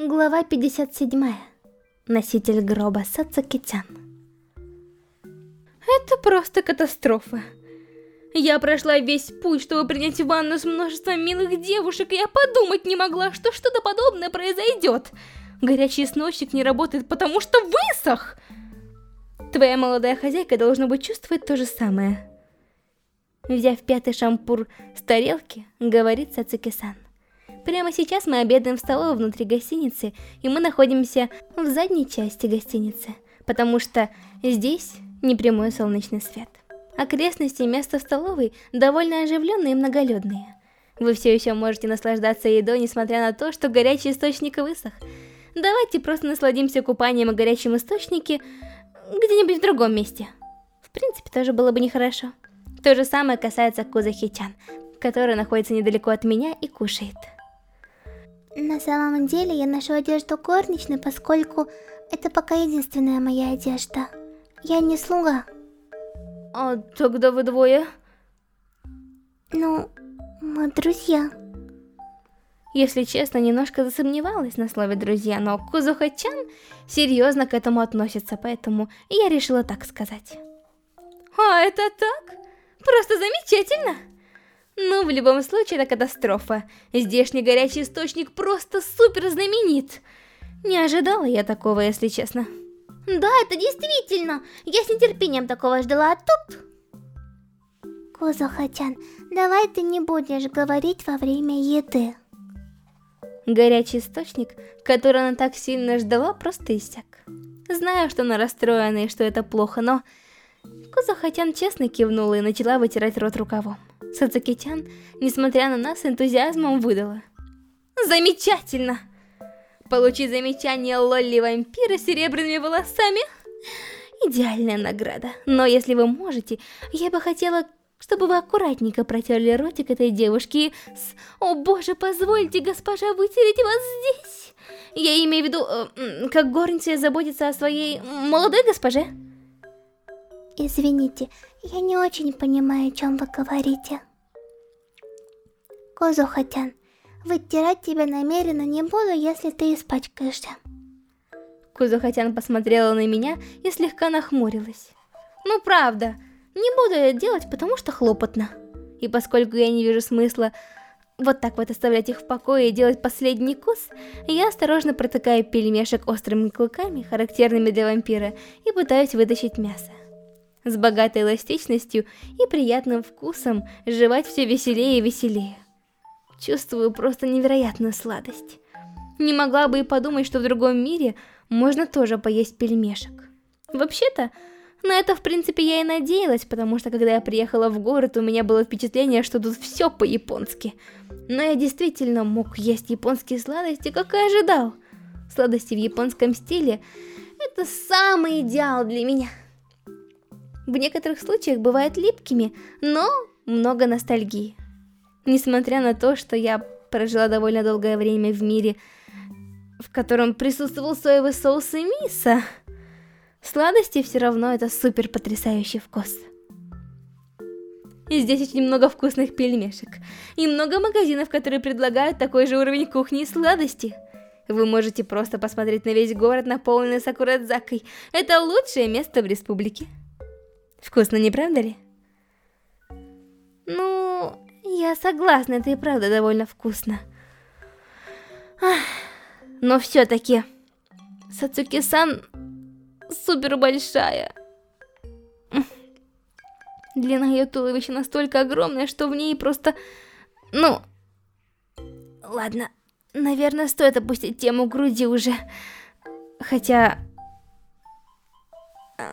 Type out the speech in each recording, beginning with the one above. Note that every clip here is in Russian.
Глава 57. Носитель гроба Сацукитян. Это просто катастрофа. Я прошла весь путь, чтобы принять ванну с множеством милых девушек, и я подумать не могла, что что-то подобное произойдет. Горячий источник не работает, потому что высох! Твоя молодая хозяйка должна быть чувствовать то же самое. Взяв пятый шампур с тарелки, говорит Сацуки-сан. Прямо сейчас мы обедаем в столовой внутри гостиницы, и мы находимся в задней части гостиницы, потому что здесь непрямой солнечный свет. Окрестности и место в столовой довольно оживленные и многолюдные. Вы все еще можете наслаждаться едой, несмотря на то, что горячий источник высох. Давайте просто насладимся купанием в горячем источнике где-нибудь в другом месте. В принципе, тоже было бы нехорошо. То же самое касается Кузахи-чан, которая находится недалеко от меня и кушает. На самом деле я ношу одежду горничной, поскольку это пока единственная моя одежда. Я не слуга. А тогда вы двое? Ну, мы друзья. Если честно, немножко засомневалась на слове «друзья», но Кузуха-чан серьезно к этому относится, поэтому я решила так сказать. А это так? Просто замечательно! Ну, в любом случае, это катастрофа. Здешний горячий источник просто супер знаменит. Не ожидала я такого, если честно. Да, это действительно. Я с нетерпением такого ждала, а тут... Козухачан, давай ты не будешь говорить во время еды. Горячий источник, который она так сильно ждала, просто иссяк. Знаю, что она расстроена и что это плохо, но... Козухатян честно кивнула и начала вытирать рот рукавом. Сацуки-чан, несмотря на нас, энтузиазмом выдала. Замечательно! Получить замечание Лолли-вампира с серебряными волосами? Идеальная награда. Но если вы можете, я бы хотела, чтобы вы аккуратненько протерли ротик этой девушки с... О боже, позвольте, госпожа, вытереть вас здесь! Я имею в виду, э, как горница заботится о своей молодой госпоже. Извините, я не очень понимаю, о чем вы говорите. Козухатян, вытирать тебя намеренно не буду, если ты испачкаешься. Кузухатян посмотрела на меня и слегка нахмурилась. Ну правда, не буду это делать, потому что хлопотно. И поскольку я не вижу смысла вот так вот оставлять их в покое и делать последний кус, я осторожно протыкаю пельмешек острыми клыками, характерными для вампира, и пытаюсь вытащить мясо. С богатой эластичностью и приятным вкусом жевать все веселее и веселее. Чувствую просто невероятную сладость. Не могла бы и подумать, что в другом мире можно тоже поесть пельмешек. Вообще-то, на это в принципе я и надеялась, потому что когда я приехала в город, у меня было впечатление, что тут все по-японски. Но я действительно мог есть японские сладости, как и ожидал. Сладости в японском стиле – это самый идеал для меня в некоторых случаях бывают липкими, но много ностальгии. Несмотря на то, что я прожила довольно долгое время в мире, в котором присутствовал соевый соус и мисо, сладости все равно это супер потрясающий вкус. И здесь очень много вкусных пельмешек. И много магазинов, которые предлагают такой же уровень кухни и сладости. Вы можете просто посмотреть на весь город, наполненный сакурадзакой. Это лучшее место в республике. Вкусно, не правда ли? Ну, я согласна, это и правда довольно вкусно. Ах, но все-таки Сацуки-сан супер большая. Длина ее туловища настолько огромная, что в ней просто... Ну... Ладно, наверное, стоит опустить тему груди уже. Хотя...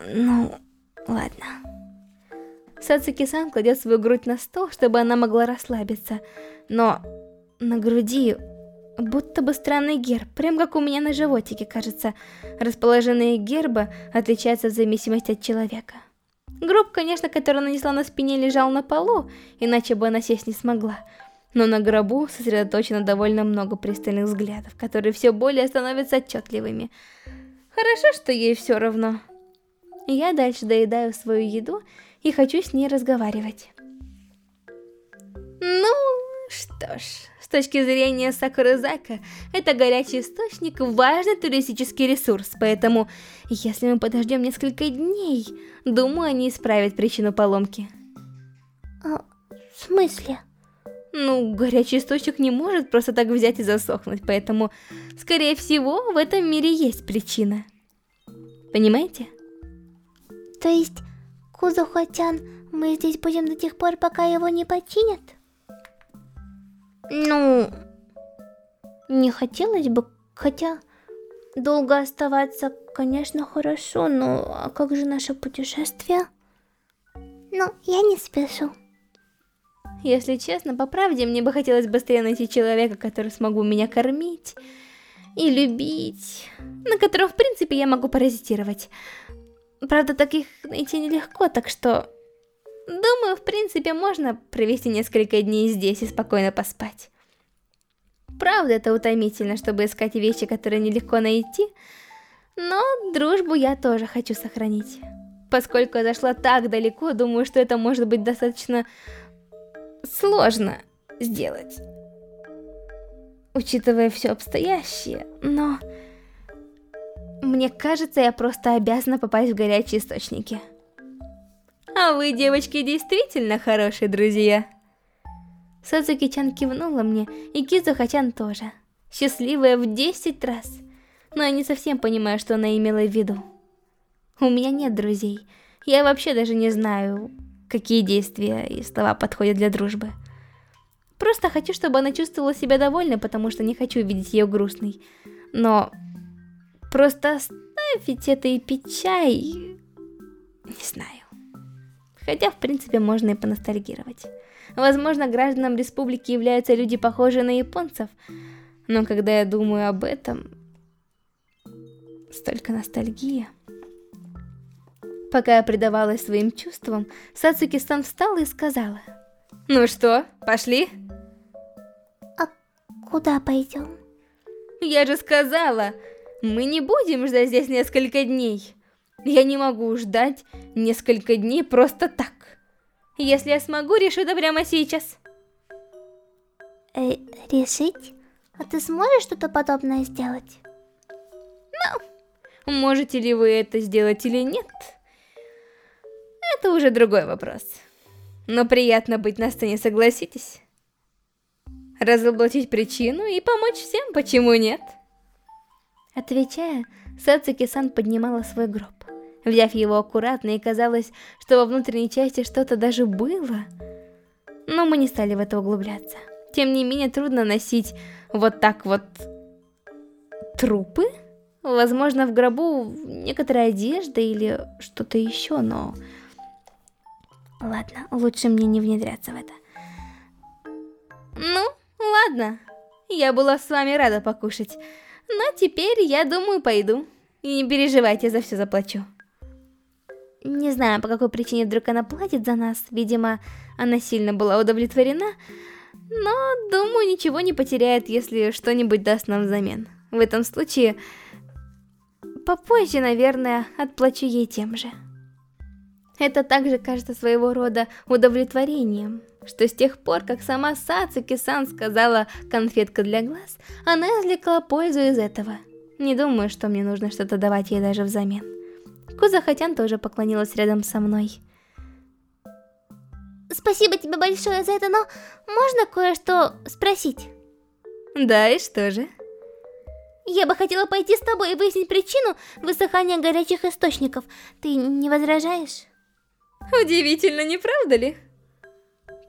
Ну... Ладно. Сацуки-сан кладет свою грудь на стол, чтобы она могла расслабиться. Но на груди будто бы странный герб, прям как у меня на животике, кажется. Расположенные гербы отличаются в зависимости от человека. Гроб, конечно, который нанесла на спине, лежал на полу, иначе бы она сесть не смогла. Но на гробу сосредоточено довольно много пристальных взглядов, которые все более становятся отчетливыми. Хорошо, что ей все равно. Я дальше доедаю свою еду и хочу с ней разговаривать. Ну, Что ж, с точки зрения Сакурызака, это горячий источник важный туристический ресурс, поэтому если мы подождем несколько дней, думаю, они исправят причину поломки. А, в смысле? Ну, горячий источник не может просто так взять и засохнуть, поэтому, скорее всего, в этом мире есть причина. Понимаете? То есть, Кузухатян, мы здесь будем до тех пор, пока его не починят? Ну, не хотелось бы, хотя долго оставаться, конечно, хорошо, но а как же наше путешествие? Ну, я не спешу. Если честно, по правде, мне бы хотелось быстрее найти человека, который смогу меня кормить и любить, на котором, в принципе, я могу паразитировать. Правда, таких найти нелегко, так что Думаю, в принципе, можно провести несколько дней здесь и спокойно поспать. Правда, это утомительно, чтобы искать вещи, которые нелегко найти, но дружбу я тоже хочу сохранить. Поскольку я зашла так далеко, думаю, что это может быть достаточно сложно сделать. Учитывая все обстоящее, но... Мне кажется, я просто обязана попасть в горячие источники. А вы, девочки, действительно хорошие друзья. Сацуки-чан кивнула мне, и Кизуха-чан тоже. Счастливая в 10 раз. Но я не совсем понимаю, что она имела в виду. У меня нет друзей. Я вообще даже не знаю, какие действия и слова подходят для дружбы. Просто хочу, чтобы она чувствовала себя довольной, потому что не хочу видеть ее грустной. Но просто оставить это и пить чай... Не знаю. Хотя, в принципе, можно и поностальгировать. Возможно, гражданам республики являются люди, похожие на японцев. Но когда я думаю об этом... Столько ностальгии. Пока я предавалась своим чувствам, Сацуки-сан встала и сказала. Ну что, пошли? А куда пойдем? Я же сказала, мы не будем ждать здесь несколько дней. Я не могу ждать несколько дней просто так. Если я смогу, решу это прямо сейчас. Э, решить? А ты сможешь что-то подобное сделать? Ну, можете ли вы это сделать или нет? Это уже другой вопрос. Но приятно быть на сцене, согласитесь? Разоблачить причину и помочь всем, почему нет? Отвечая, Сацуки-сан поднимала свой гроб взяв его аккуратно, и казалось, что во внутренней части что-то даже было. Но мы не стали в это углубляться. Тем не менее, трудно носить вот так вот трупы. Возможно, в гробу некоторая одежда или что-то еще, но... Ладно, лучше мне не внедряться в это. Ну, ладно. Я была с вами рада покушать. Но теперь, я думаю, пойду. И не переживайте, за все заплачу. Не знаю, по какой причине вдруг она платит за нас. Видимо, она сильно была удовлетворена. Но, думаю, ничего не потеряет, если что-нибудь даст нам взамен. В этом случае, попозже, наверное, отплачу ей тем же. Это также кажется своего рода удовлетворением, что с тех пор, как сама Сацуки-сан сказала «конфетка для глаз», она извлекла пользу из этого. Не думаю, что мне нужно что-то давать ей даже взамен. Кузахатян тоже поклонилась рядом со мной. Спасибо тебе большое за это, но можно кое-что спросить? Да, и что же? Я бы хотела пойти с тобой и выяснить причину высыхания горячих источников. Ты не возражаешь? Удивительно, не правда ли?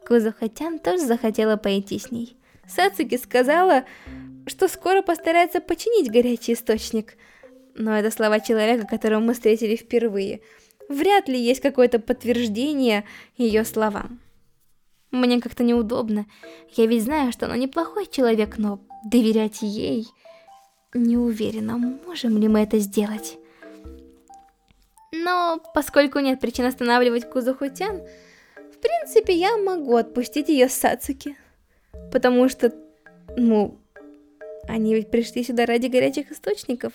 Кузухатян тоже захотела пойти с ней. Сацуки сказала, что скоро постарается починить горячий источник – но это слова человека, которого мы встретили впервые. Вряд ли есть какое-то подтверждение ее словам. Мне как-то неудобно. Я ведь знаю, что она неплохой человек, но доверять ей... Не уверена, можем ли мы это сделать. Но поскольку нет причин останавливать Кузухутян, в принципе, я могу отпустить ее с Сацуки. Потому что, ну, они ведь пришли сюда ради горячих источников.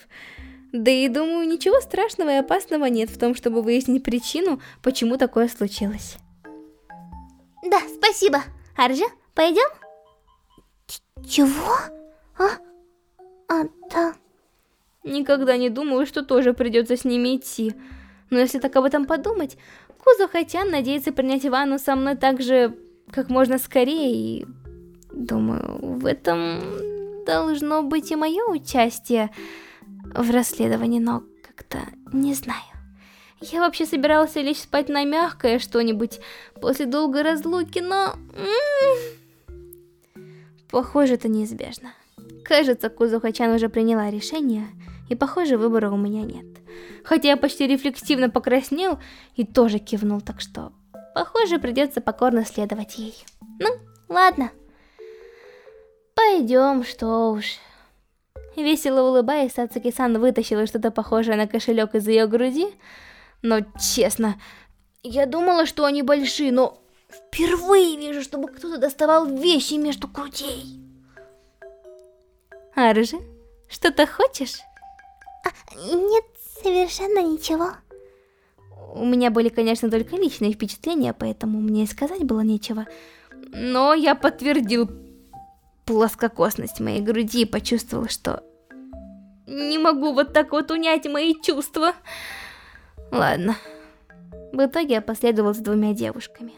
Да и думаю, ничего страшного и опасного нет в том, чтобы выяснить причину, почему такое случилось. Да, спасибо. Арджа, пойдем? чего? А? А, да. Никогда не думала, что тоже придется с ними идти. Но если так об этом подумать, Кузо Хатян надеется принять ванну со мной так же, как можно скорее, и... Думаю, в этом должно быть и мое участие в расследовании, но как-то не знаю. Я вообще собирался лечь спать на мягкое что-нибудь после долгой разлуки, но... Похоже, это неизбежно. Кажется, Кузухачан уже приняла решение, и похоже, выбора у меня нет. Хотя я почти рефлексивно покраснел и тоже кивнул, так что... Похоже, придется покорно следовать ей. Ну, ладно. Пойдем, что уж. Весело улыбаясь, Сацуки-сан вытащила что-то похожее на кошелек из ее груди. Но, честно, я думала, что они большие, но впервые вижу, чтобы кто-то доставал вещи между грудей. Аржи, что-то хочешь? А, нет, совершенно ничего. У меня были, конечно, только личные впечатления, поэтому мне сказать было нечего. Но я подтвердил плоскокосность моей груди и почувствовал, что не могу вот так вот унять мои чувства. Ладно. В итоге я последовал за двумя девушками.